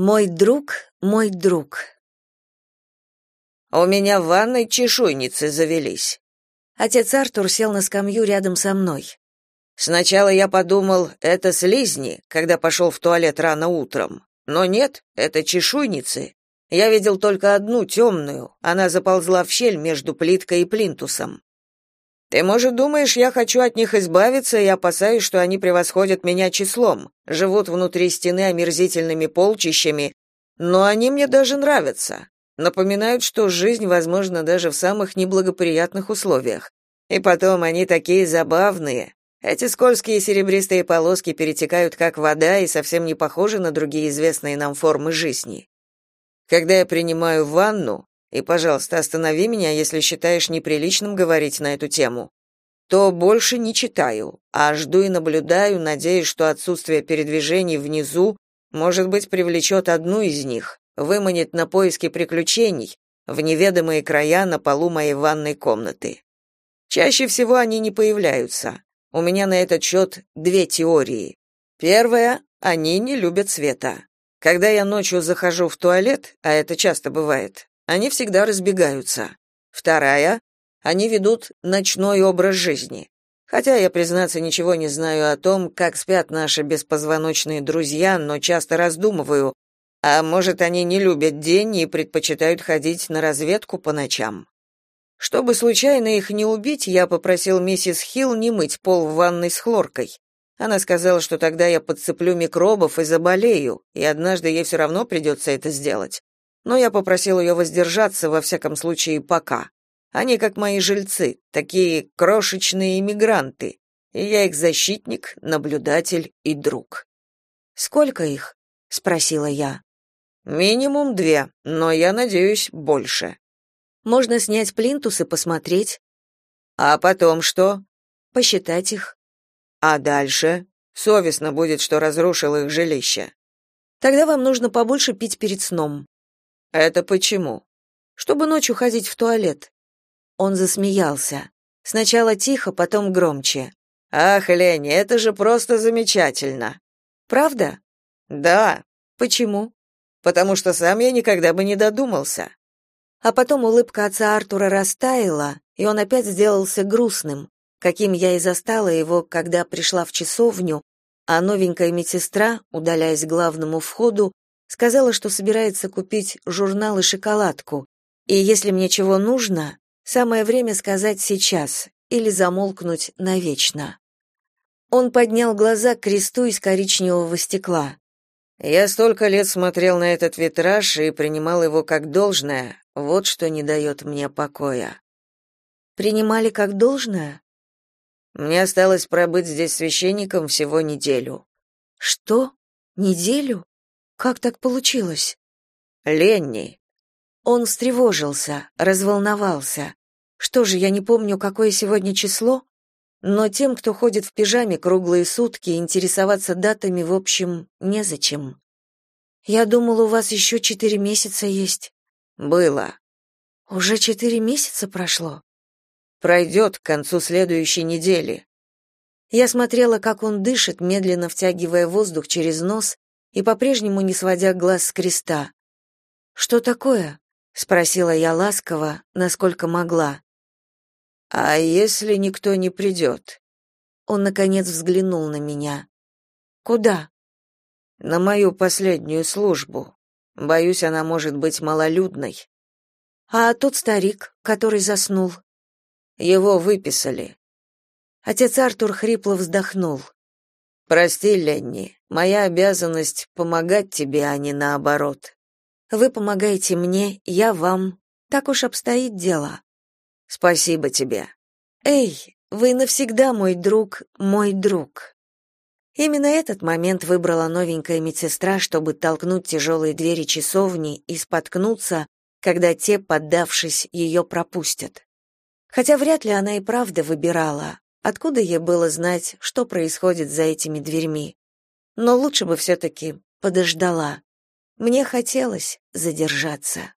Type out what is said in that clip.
Мой друг, мой друг. У меня в ванной чешуйницы завелись. Отец Артур сел на скамью рядом со мной. Сначала я подумал, это слизни, когда пошел в туалет рано утром. Но нет, это чешуйницы. Я видел только одну темную, она заползла в щель между плиткой и плинтусом. Ты, может, думаешь, я хочу от них избавиться и опасаюсь, что они превосходят меня числом, живут внутри стены омерзительными полчищами, но они мне даже нравятся. Напоминают, что жизнь возможна даже в самых неблагоприятных условиях. И потом они такие забавные. Эти скользкие серебристые полоски перетекают как вода и совсем не похожи на другие известные нам формы жизни. Когда я принимаю ванну, и, пожалуйста, останови меня, если считаешь неприличным говорить на эту тему, то больше не читаю, а жду и наблюдаю, надеясь, что отсутствие передвижений внизу, может быть, привлечет одну из них, выманит на поиски приключений в неведомые края на полу моей ванной комнаты. Чаще всего они не появляются. У меня на этот счет две теории. Первая они не любят света. Когда я ночью захожу в туалет, а это часто бывает, они всегда разбегаются. Вторая они ведут ночной образ жизни. Хотя я, признаться, ничего не знаю о том, как спят наши беспозвоночные друзья, но часто раздумываю, а может, они не любят день и предпочитают ходить на разведку по ночам. Чтобы случайно их не убить, я попросил миссис Хилл не мыть пол в ванной с хлоркой. Она сказала, что тогда я подцеплю микробов и заболею, и однажды ей все равно придется это сделать. Но я попросил ее воздержаться, во всяком случае, пока. Они как мои жильцы, такие крошечные иммигранты, и я их защитник, наблюдатель и друг. «Сколько их?» — спросила я. «Минимум две, но я надеюсь, больше». Можно снять плинтус и посмотреть. А потом что? Посчитать их. А дальше? Совестно будет, что разрушил их жилище. Тогда вам нужно побольше пить перед сном. Это почему? Чтобы ночью ходить в туалет. Он засмеялся. Сначала тихо, потом громче. Ах, Лени, это же просто замечательно. Правда? Да. Почему? Потому что сам я никогда бы не додумался. А потом улыбка отца Артура растаяла, и он опять сделался грустным, каким я и застала его, когда пришла в часовню, а новенькая медсестра, удаляясь к главному входу, сказала, что собирается купить журнал и шоколадку, и если мне чего нужно, самое время сказать сейчас или замолкнуть навечно. Он поднял глаза к кресту из коричневого стекла. Я столько лет смотрел на этот витраж и принимал его как должное, вот что не дает мне покоя. Принимали как должное? Мне осталось пробыть здесь священником всего неделю. Что? Неделю? Как так получилось? Ленни. Он встревожился, разволновался. Что же, я не помню, какое сегодня число? Но тем, кто ходит в пижаме круглые сутки, интересоваться датами, в общем, незачем. Я думал, у вас еще четыре месяца есть. Было. Уже четыре месяца прошло. Пройдет к концу следующей недели. Я смотрела, как он дышит, медленно втягивая воздух через нос и по-прежнему не сводя глаз с креста. Что такое? спросила я ласково, насколько могла. А если никто не придет?» Он наконец взглянул на меня. Куда? На мою последнюю службу. Боюсь, она может быть малолюдной. А тот старик, который заснул? Его выписали. Отец Артур хрипло вздохнул. Прости, Ленни, моя обязанность помогать тебе, а не наоборот. Вы помогаете мне, я вам. Так уж обстоит дело. Спасибо тебе. Эй, вы навсегда мой друг, мой друг. Именно этот момент выбрала новенькая медсестра, чтобы толкнуть тяжелые двери часовни и споткнуться, когда те, поддавшись, ее пропустят. Хотя вряд ли она и правда выбирала. Откуда ей было знать, что происходит за этими дверьми? Но лучше бы все-таки подождала. Мне хотелось задержаться.